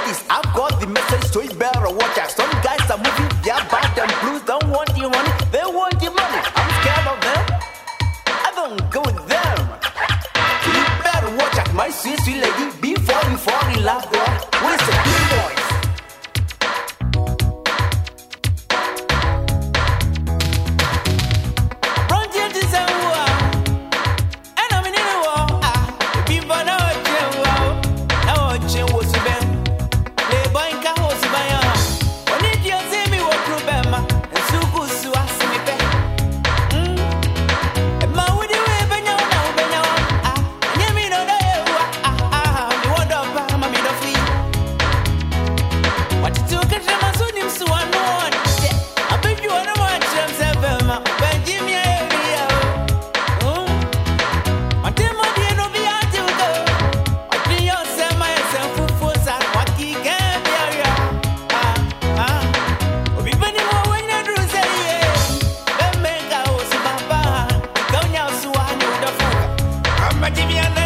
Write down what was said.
ladies, I've got the message to you better watch out. But give you a